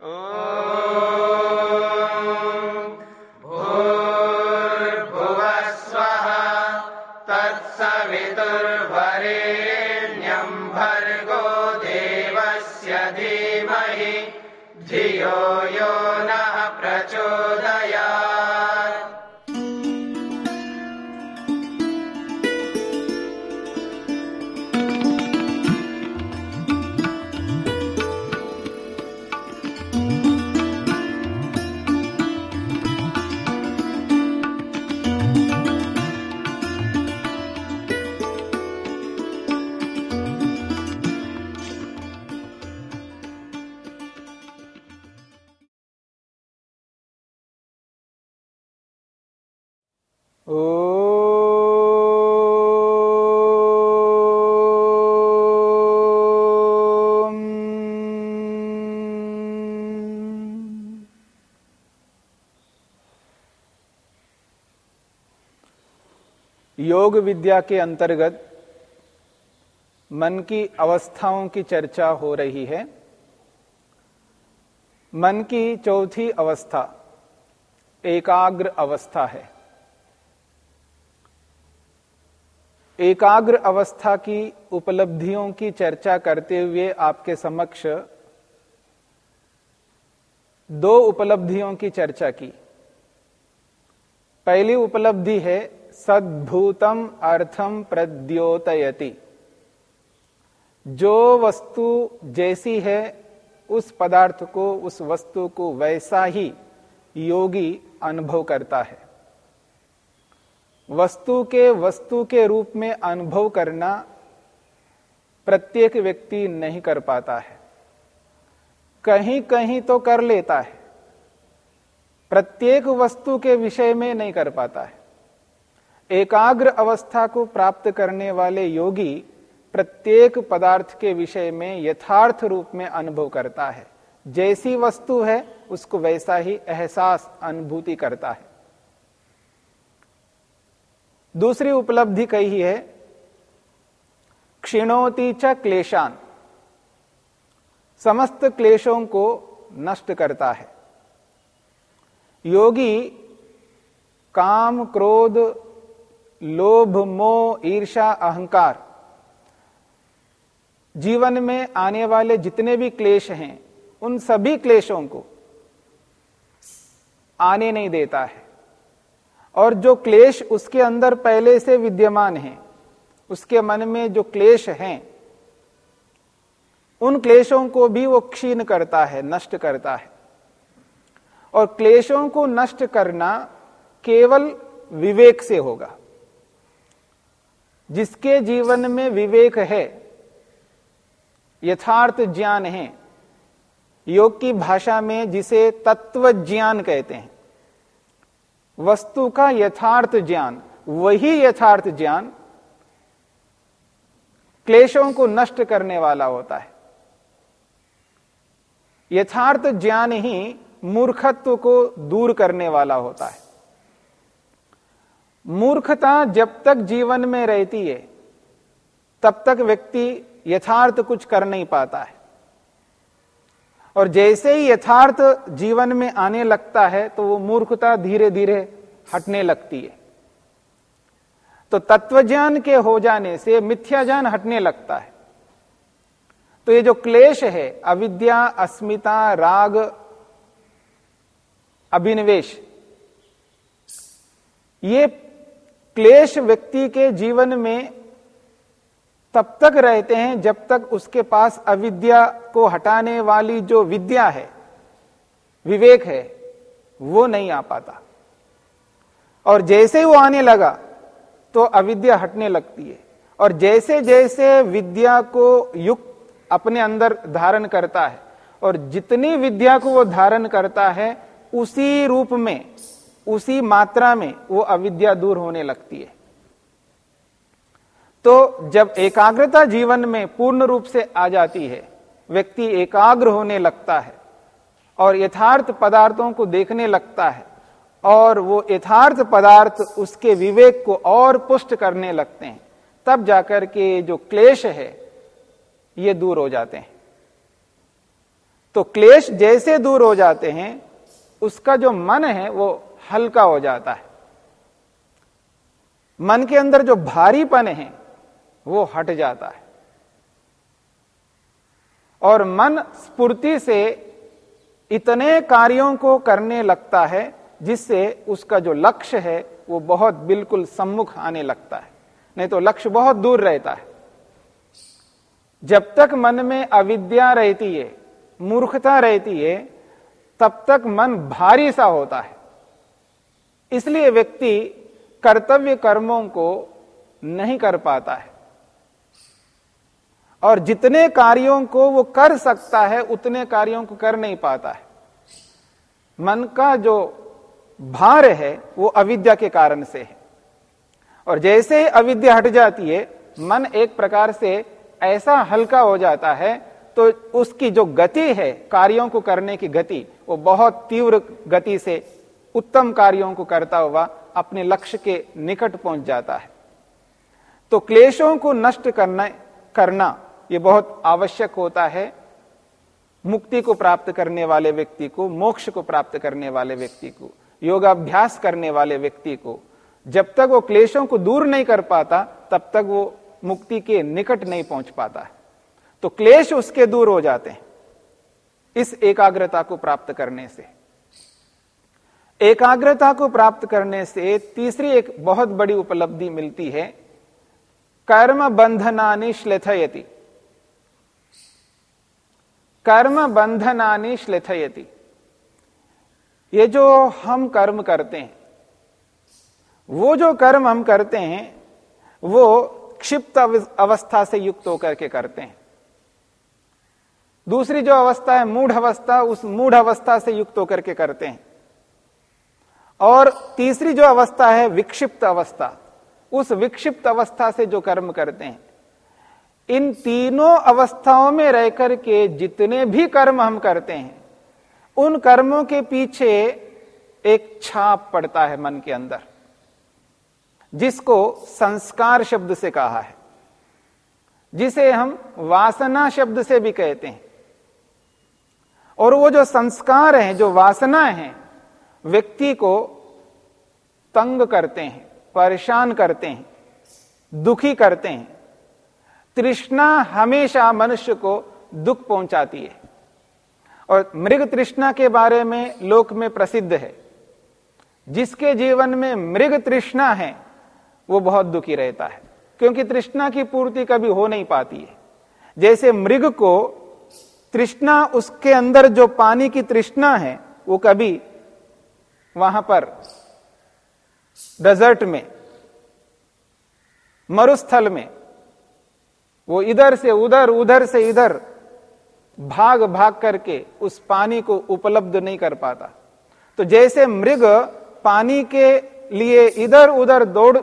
Oh. योग विद्या के अंतर्गत मन की अवस्थाओं की चर्चा हो रही है। मन की चौथी अवस्था, एकाग्र अवस्था है। एकाग्र अवस्था की उपलब्धियों की चर्चा करते हुए आपके समक्ष दो उपलब्धियों की चर्चा की। पहली उपलब्धि है सद्भूतम अर्थम प्रद्योतयति। जो वस्तु जैसी है, उस पदार्थ को, उस वस्तु को वैसा ही योगी अनुभव करता है। वस्तु के वस्तु के रूप में अनुभव करना प्रत्येक व्यक्ति नहीं कर पाता है। कहीं कहीं तो कर लेता है। प्रत्येक वस्तु के विषय में नहीं कर पाता है। एकाग्र अवस्था को प्राप्त करने वाले योगी प्रत्येक पदार्थ के विषय में यथार्थ रूप में अनुभव करता है। जैसी वस्तु है, उसको वैसा ही एहसास, अनुभूति करता है। दूसरी उपलब्धि कही है, क्षिणोती च क्लेशान। समस्त क्लेशों को नष्ट करता है। योगी काम, क्रोध लोभ, मोह ईर्षा अहंकार। जीवन में आने वाले जितने भी क्लेश हैं, उन सभी क्लेशों को आने नहीं देता है। और जो क्लेश उसके अंदर पहले से विद्यमान है, उसके मन में जो क्लेश हैं, उन क्लेशों को भी वो क्षीण करता है, नष्ट करता है। और क्लेशों को नष्ट करना केवल विवेक से होगा। जिसके जीवन में विवेक है, यथार्थ ज्ञान है, योग की भाषा में जिसे तत्व ज्ञान कहते हैं, वस्तु का यथार्थ ज्ञान, वही यथार्थ ज्ञान क्लेशों को नष्ट करने वाला होता है। यथार्थ ज्ञान ही मूर्खत्व को दूर करने वाला होता है। मूर्खता जब तक जीवन में रहती है, तब तक व्यक्ति यथार्थ कुछ कर नहीं पाता है। और जैसे ही यथार्थ जीवन में आने लगता है तो वो मूर्खता धीरे धीरे हटने लगती है। तो तत्वज्ञान के हो जाने से मिथ्या ज्ञान हटने लगता है। तो ये जो क्लेश है, अविद्या, अस्मिता, राग, अभिनिवेश, ये क्लेश व्यक्ति के जीवन में तब तक रहते हैं जब तक उसके पास अविद्या को हटाने वाली जो विद्या है, विवेक है, वो नहीं आ पाता। और जैसे वो आने लगा तो अविद्या हटने लगती है। और जैसे जैसे विद्या को युक्त अपने अंदर धारण करता है, और जितनी विद्या को वो धारण करता है, उसी रूप में उसी मात्रा में वो अविद्या दूर होने लगती है। तो जब एकाग्रता जीवन में पूर्ण रूप से आ जाती है, व्यक्ति एकाग्र होने लगता है और यथार्थ पदार्थों को देखने लगता है और वो यथार्थ पदार्थ उसके विवेक को और पुष्ट करने लगते हैं, तब जाकर के जो क्लेश है, ये दूर हो जाते हैं। तो क्लेश जैसे दूर हो जाते हैं, उसका जो मन है, वो हल्का हो जाता है। मन के अंदर जो भारीपन है, वो हट जाता है। और मन स्फूर्ति से इतने कार्यों को करने लगता है, जिससे उसका जो लक्ष्य है, वो बहुत बिल्कुल सम्मुख आने लगता है। नहीं तो लक्ष्य बहुत दूर रहता है। जब तक मन में अविद्या रहती है, मूर्खता रहती है, तब तक मन भारी सा होता है। इसलिए व्यक्ति कर्तव्य कर्मों को नहीं कर पाता है। और जितने कार्यों को वो कर सकता है, उतने कार्यों को कर नहीं पाता है। मन का जो भार है, वो अविद्या के कारण से है। और जैसे ही अविद्या हट जाती है, मन एक प्रकार से ऐसा हल्का हो जाता है तो उसकी जो गति है, कार्यों को करने की गति, वो बहुत तीव्र गति से उत्तम कार्यों को करता हुआ अपने लक्ष्य के निकट पहुँच जाता है। तो क्लेशों को नष्ट करना करना यह बहुत आवश्यक होता है। मुक्ति को प्राप्त करने वाले व्यक्ति को, मोक्ष को प्राप्त करने वाले व्यक्ति को, योगाभ्यास करने वाले व्यक्ति को, जब तक वो क्लेशों को दूर नहीं कर पाता, तब तक वो मुक्ति के निकट नहीं पहुँच पाता है। तो क्लेश उसके दूर हो जाते हैं, इस एकाग्रता को प्राप्त करने से। एकाग्रता को प्राप्त करने से तीसरी एक बहुत बड़ी उपलब्धि मिलती है, कर्म बंधनानि श्लेथयति। कर्म बंधनानि श्लेथयति। ये जो हम कर्म करते हैं, वो जो कर्म हम करते हैं, वो क्षिप्त अवस्था से युक्त होकर के करते हैं। दूसरी जो अवस्था है, मूढ़ अवस्था, उस मूढ़ अवस्था से युक्त होकर के करते हैं। और तीसरी जो अवस्था है, विक्षिप्त अवस्था। उस विक्षिप्त अवस्था से जो कर्म करते हैं, इन तीनों अवस्थाओं में रहकर के जितने भी कर्म हम करते हैं, उन कर्मों के पीछे एक छाप पड़ता है मन के अंदर, जिसको संस्कार शब्द से कहा है, जिसे हम वासना शब्द से भी कहते हैं। और वो जो संस्कार हैं, जो वासना हैं व्यक्ति को तंग करते हैं, परेशान करते हैं, दुखी करते हैं। तृष्णा हमेशा मनुष्य को दुख पहुंचाती है। और मृग तृष्णा के बारे में लोक में प्रसिद्ध है। जिसके जीवन में मृग तृष्णा है, वो बहुत दुखी रहता है। क्योंकि तृष्णा की पूर्ति कभी हो नहीं पाती है। जैसे मृग को तृष्णा, उसके अंदर जो पानी की तृष्णा है, वो कभी वहाँ पर डेजर्ट में, मरुस्थल में, वो इधर से उधर उधर से इधर, भाग भाग करके उस पानी को उपलब्ध नहीं कर पाता। तो जैसे मृग पानी के लिए इधर उधर दौड़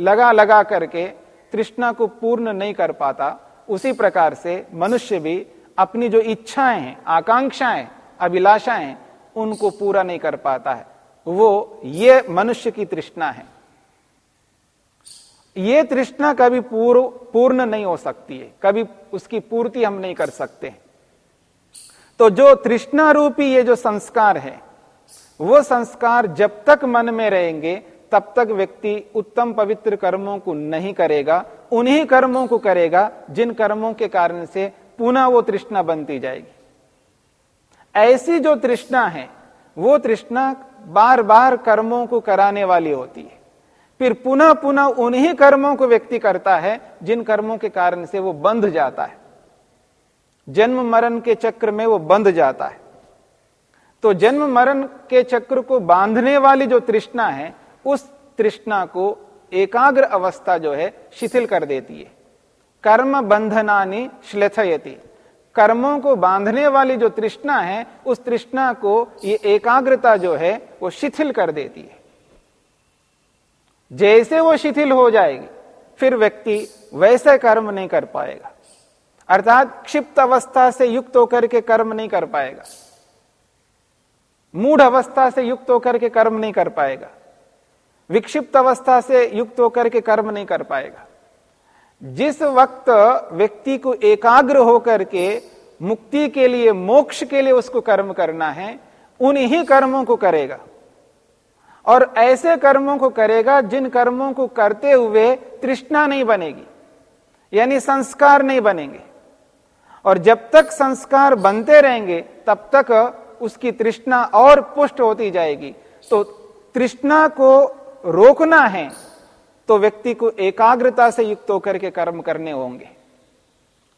लगा लगा करके तृष्णा को पूर्ण नहीं कर पाता, उसी प्रकार से मनुष्य भी अपनी जो इच्छाएँ हैं, आकांक्षाएँ, अभिलाषाएँ, उनको पूरा नहीं कर पाता है। वो ये मनुष्य की तृष्णा है। ये तृष्णा कभी पूर्व, पूर्ण नहीं हो सकती है। कभी उसकी पूर्ति हम नहीं कर सकते। तो जो तृष्णा रूपी ये जो संस्कार है, वो संस्कार जब तक मन में रहेंगे, तब तक व्यक्ति उत्तम पवित्र कर्मों को नहीं करेगा, उन्हीं कर्मों को करेगा, जिन कर्मों के कारण से पुनः वो तृष्णा बनती जाएगी। ऐसी जो तृष्णा है, वो तृष्णा बार बार कर्मों को कराने वाली होती है। फिर पुनः पुनः उन्हीं कर्मों को व्यक्ति करता है, जिन कर्मों के कारण से वो बंध जाता है। जन्म मरण के चक्र में वो बंध जाता है। तो जन्म मरण के चक्र को बांधने वाली जो तृष्णा है, उस तृष्णा को एकाग्र अवस्था जो है, शिथिल कर देती है। कर्म बंधनानी श्लेथयती। कर्मों को बांधने वाली जो तृष्णा है, उस तृष्णा को ये एकाग्रता जो है, वो शिथिल कर देती है। जैसे वो शिथिल हो जाएगी, फिर व्यक्ति वैसे कर्म नहीं कर पाएगा। अर्थात क्षिप्त अवस्था से युक्त होकर के कर्म नहीं कर पाएगा। मूढ़ अवस्था से युक्त होकर के कर्म नहीं कर पाएगा। विक्षिप्त अवस्था से युक्त होकर के कर्म नहीं कर पाएगा। जिस वक्त व्यक्ति को एकाग्र होकर के मुक्ति के लिए, मोक्ष के लिए उसको कर्म करना है, उन्हीं कर्मों को करेगा। और ऐसे कर्मों को करेगा जिन कर्मों को करते हुए तृष्णा नहीं बनेगी, यानी संस्कार नहीं बनेंगे। और जब तक संस्कार बनते रहेंगे, तब तक उसकी तृष्णा और पुष्ट होती जाएगी। तो तृष्णा को रोकना है तो व्यक्ति को एकाग्रता से युक्त होकर के कर्म करने होंगे।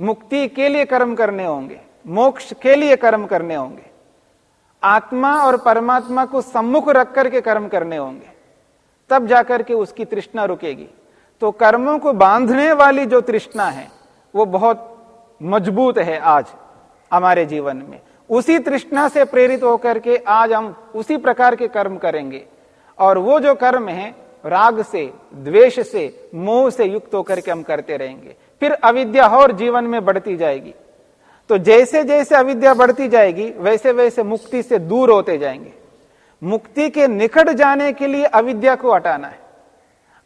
मुक्ति के लिए कर्म करने होंगे। मोक्ष के लिए कर्म करने होंगे। आत्मा और परमात्मा को सम्मुख रख करके कर्म करने होंगे। तब जाकर के उसकी तृष्णा रुकेगी। तो कर्मों को बांधने वाली जो तृष्णा है, वो बहुत मज़बूत है आज हमारे जीवन में। उसी तृष्णा से प्रेरित होकर के आज हम उसी प्रकार के कर्म करेंगे। और वो जो कर्म है राग से, द्वेष से, मोह से युक्त होकर के हम करते रहेंगे। फिर अविद्या और जीवन में बढ़ती जाएगी। तो जैसे जैसे अविद्या बढ़ती जाएगी, वैसे वैसे मुक्ति से दूर होते जाएँगे। मुक्ति के निकट जाने के लिए अविद्या को हटाना है।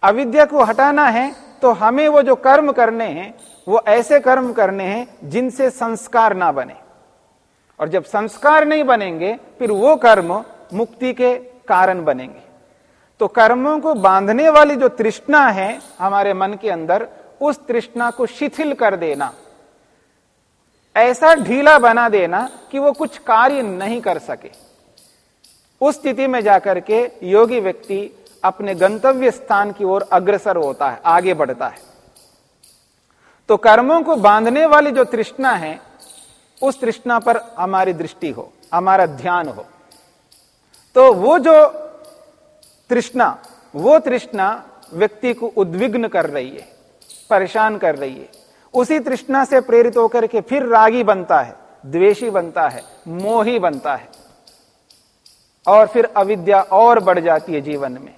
अविद्या को हटाना है तो हमें वो जो कर्म करने हैं, वो ऐसे कर्म करने हैं जिनसे संस्कार ना बने। और जब संस्कार नहीं बनेंगे, फिर वो कर्म मुक्ति के कारण बनेंगे। तो कर्मों को बांधने वाली जो तृष्णा है हमारे मन के अंदर, उस तृष्णा को शिथिल कर देना। ऐसा ढीला बना देना कि वो कुछ कार्य नहीं कर सके। उस स्थिति में जाकर के योगी व्यक्ति अपने गंतव्य स्थान की ओर अग्रसर होता है, आगे बढ़ता है। तो कर्मों को बांधने वाली जो तृष्णा है, उस तृष्णा पर हमारी दृष्टि हो, हमारा ध्यान हो। तो वो जो तृष्णा, वो तृष्णा व्यक्ति को उद्विग्न कर रही है, परेशान कर रही है। उसी तृष्णा से प्रेरित होकर के फिर रागी बनता है, द्वेषी बनता है, मोही बनता है। और फिर अविद्या और बढ़ जाती है जीवन में।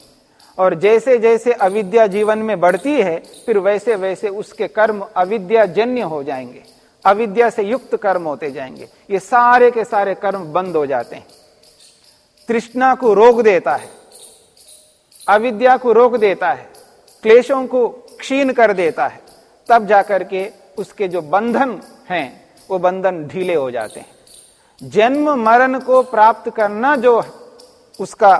और जैसे जैसे अविद्या जीवन में बढ़ती है, फिर वैसे वैसे उसके कर्म अविद्या जन्य हो जाएँगे। अविद्या से युक्त कर्म होते जाएँगे। ये सारे के सारे कर्म बंद हो जाते हैं। तृष्णा को रोक देता है। अविद्या को रोक देता है, क्लेशों को क्षीण कर देता है, तब जाकर के उसके जो बंधन हैं, वो बंधन ढीले हो जाते हैं। जन्म मरण को प्राप्त करना जो उसका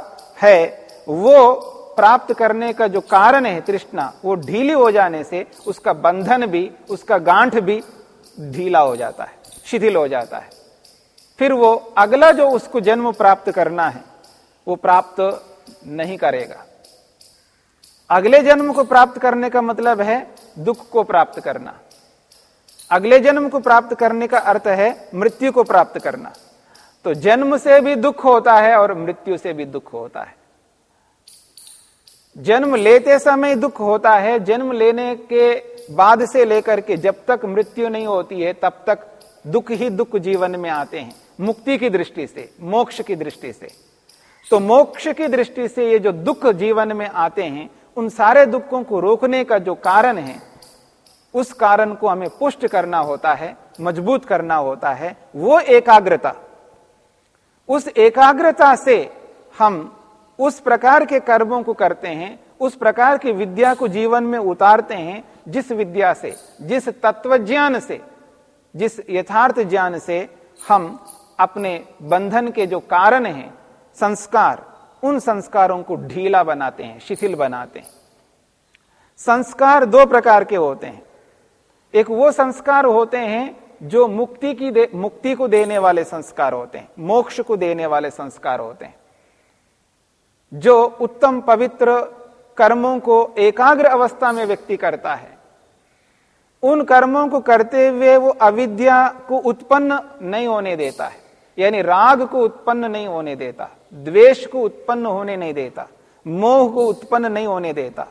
है, वो प्राप्त करने का जो कारण है तृष्णा, वो ढीली हो जाने से उसका बंधन भी, उसका गांठ भी ढीला हो जाता है, शिथिल हो जाता है। फिर वो अगला जो उसको जन्म प्राप्त करना है, वो प्राप्त नहीं करेगा। अगले जन्म को प्राप्त करने का मतलब है दुख को प्राप्त करना। अगले जन्म को प्राप्त करने का अर्थ है मृत्यु को प्राप्त करना। तो जन्म से भी दुख होता है और मृत्यु से भी दुख होता है। जन्म लेते समय दुख होता है। जन्म लेने के बाद से लेकर के जब तक मृत्यु नहीं होती है, तब तक दुख ही दुख जीवन में आते हैं। मुक्ति की दृष्टि से, मोक्ष की दृष्टि से। तो मोक्ष की दृष्टि से ये जो दुख जीवन में आते हैं उन सारे दुखों को रोकने का जो कारण है, उस कारण को हमें पुष्ट करना होता है, मज़बूत करना होता है, वो एकाग्रता। उस एकाग्रता से हम उस प्रकार के कर्मों को करते हैं, उस प्रकार की विद्या को जीवन में उतारते हैं, जिस विद्या से, जिस तत्व ज्ञान से, जिस यथार्थ ज्ञान से हम अपने बंधन के जो कारण हैं, संस्कार उन संस्कारों को ढीला बनाते हैं, शिथिल बनाते हैं। संस्कार दो प्रकार के होते हैं। एक वो संस्कार होते हैं जो मुक्ति की मुक्ति को देने वाले संस्कार होते हैं, मोक्ष को देने वाले संस्कार होते हैं। जो उत्तम पवित्र कर्मों को एकाग्र अवस्था में व्यक्ति करता है, उन कर्मों को करते हुए वो अविद्या को उत्पन्न नहीं होने देता है, यानी राग को उत्पन्न नहीं होने देता। द्वेष को उत्पन्न होने नहीं देता, मोह को उत्पन्न नहीं होने देता।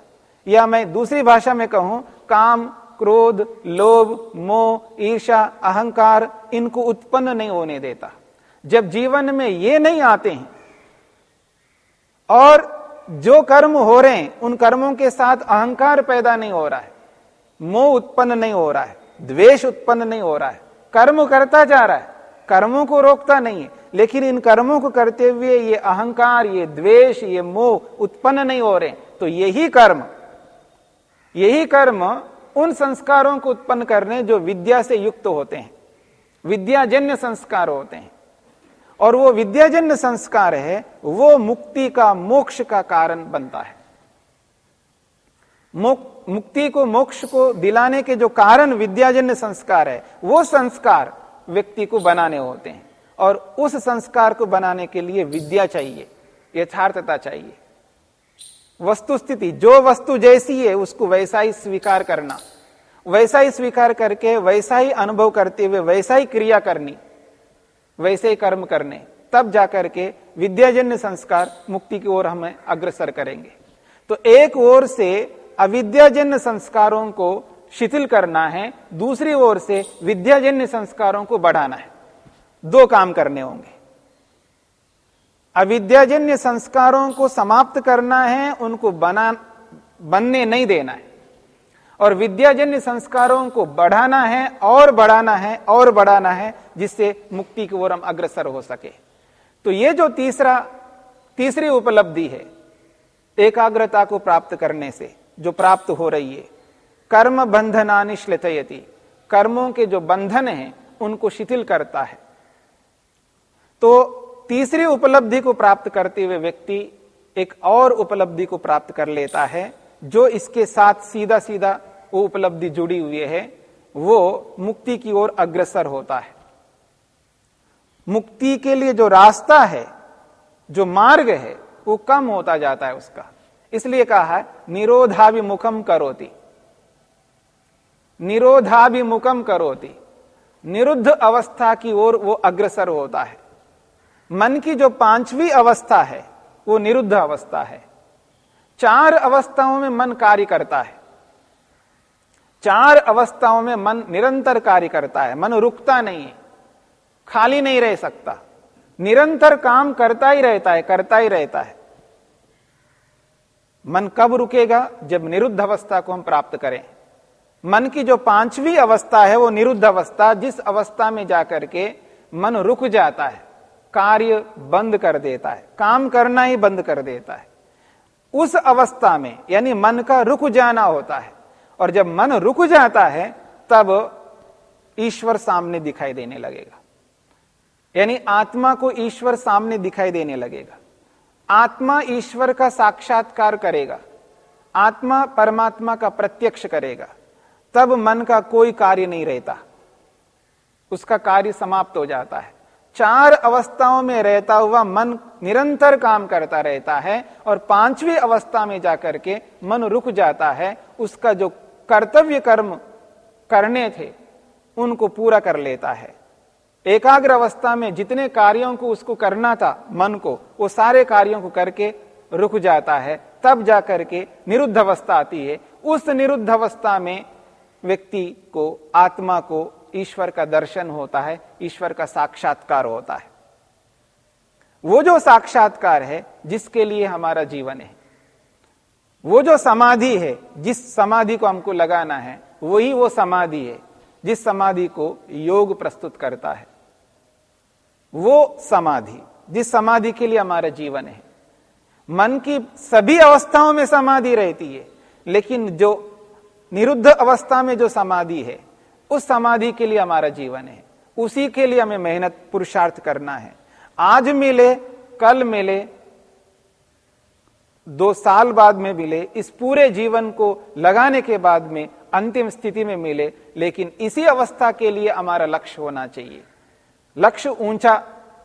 या मैं दूसरी भाषा में कहूँ, काम, क्रोध, लोभ, मोह ईर्षा अहंकार, इनको उत्पन्न नहीं होने देता। जब जीवन में ये नहीं आते हैं, और जो कर्म हो रहे हैं, उन कर्मों के साथ अहंकार पैदा नहीं हो रहा है, मोह उत्पन्न नहीं हो रहा है, द्वेष उत्पन्न नहीं हो रहा है, कर्म करता जा रहा है कर्मों को रोकता नहीं है। लेकिन इन कर्मों को करते हुए ये अहंकार, ये द्वेष, ये मोह उत्पन्न नहीं हो रहे तो यही कर्म यही कर्म उन संस्कारों को उत्पन्न करने जो विद्या से युक्त होते हैं। विद्याजन्य संस्कार होते हैं। और वो विद्याजन्य संस्कार है, वो मुक्ति का मोक्ष का कारण बनता है। मुक्ति को मोक्ष को दिलाने के जो कारण विद्याजन्य संस्कार है, वो संस्कार व्यक्ति को बनाने होते हैं। और उस संस्कार को बनाने के लिए विद्या चाहिए, यथार्थता चाहिए। वस्तु स्थिति जो वस्तु जैसी है, उसको वैसा ही स्वीकार करना। वैसा ही स्वीकार करके, वैसा ही अनुभव करते हुए, वैसा ही क्रिया करनी, वैसे ही कर्म करने, तब जाकर के विद्याजन्य संस्कार मुक्ति की ओर हमें अग्रसर करेंगे। तो एक ओर से अविद्याजन्य संस्कारों को शिथिल करना है, दूसरी ओर से विद्याजन्य संस्कारों को बढ़ाना है। दो काम करने होंगे। अविद्याजन्य संस्कारों को समाप्त करना है, उनको बना, बनने नहीं देना है। और विद्याजन्य संस्कारों को बढ़ाना है, और बढ़ाना है, और बढ़ाना है, जिससे मुक्ति की ओर हम अग्रसर हो सके। तो ये जो तीसरा, तीसरी उपलब्धि है, एकाग्रता को प्राप्त करने से, जो प्राप्त हो रही है कर्म बंधनानि श्लितयति। कर्मों के जो बंधन हैं, उनको शिथिल करता है। तो तीसरी उपलब्धि को प्राप्त करते हुए व्यक्ति एक और उपलब्धि को प्राप्त कर लेता है, जो इसके साथ सीधा सीधा वो उपलब्धि जुड़ी हुई है, वो मुक्ति की ओर अग्रसर होता है। मुक्ति के लिए जो रास्ता है, जो मार्ग है, वो कम होता जाता है उसका। इसलिए कहा है निरोधाभिमुखम करोती। निरोधाभिमुखम करोती। निरुद्ध अवस्था की ओर वो अग्रसर होता है। मन की जो पांचवी अवस्था है, वो निरुद्ध अवस्था है। चार अवस्थाओं में मन कार्य करता है। चार अवस्थाओं में मन निरंतर कार्य करता है। मन रुकता नहीं है। खाली नहीं रह सकता। निरंतर काम करता ही रहता है, करता ही रहता है। मन कब रुकेगा? जब निरुद्ध अवस्था को हम प्राप्त करें। मन की जो पांचवी अवस्था है, वो निरुद्ध अवस्था, जिस अवस्था में जाकर के मन रुक जाता है, कार्य बंद कर देता है, काम करना ही बंद कर देता है, उस अवस्था में, यानी मन का रुक जाना होता है, और जब मन रुक जाता है, तब ईश्वर सामने दिखाई देने लगेगा। यानी आत्मा को ईश्वर सामने दिखाई देने लगेगा। आत्मा ईश्वर का साक्षात्कार करेगा। आत्मा परमात्मा का प्रत्यक्ष करेगा। तब मन का कोई कार्य नहीं रहता। उसका कार्य समाप्त हो जाता है। चार अवस्थाओं में रहता हुआ मन निरंतर काम करता रहता है और पांचवी अवस्था में जाकर के मन रुक जाता है। उसका जो कर्तव्य कर्म करने थे, उनको पूरा कर लेता है। एकाग्र अवस्था में जितने कार्यों को उसको करना था मन को, वो सारे कार्यों को करके रुक जाता है। तब जाकर के निरुद्ध अवस्था आती है। उस निरुद्ध अवस्था में व्यक्ति को, आत्मा को ईश्वर का दर्शन होता है, ईश्वर का साक्षात्कार होता है। वो जो साक्षात्कार है, जिसके लिए हमारा जीवन है, वो जो समाधि है, जिस समाधि को हमको लगाना है, वही वो वो समाधि है, जिस समाधि को योग प्रस्तुत करता है। वो समाधि, जिस समाधि के लिए हमारा जीवन है। मन की सभी अवस्थाओं में समाधि रहती है, लेकिन जो निरुद्ध अवस्था में जो समाधि है, उस समाधि के लिए हमारा जीवन है। उसी के लिए हमें मेहनत पुरुषार्थ करना है। आज मिले, कल मिले, दो साल बाद में मिले, इस पूरे जीवन को लगाने के बाद में अंतिम स्थिति में मिले, लेकिन इसी अवस्था के लिए हमारा लक्ष्य होना चाहिए। लक्ष्य ऊँचा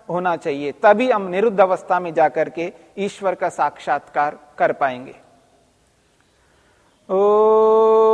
होना चाहिए, तभी हम निरुद्ध अवस्था में जाकर के ईश्वर का साक्षात्कार कर पाएँगे। ओ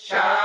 Shout.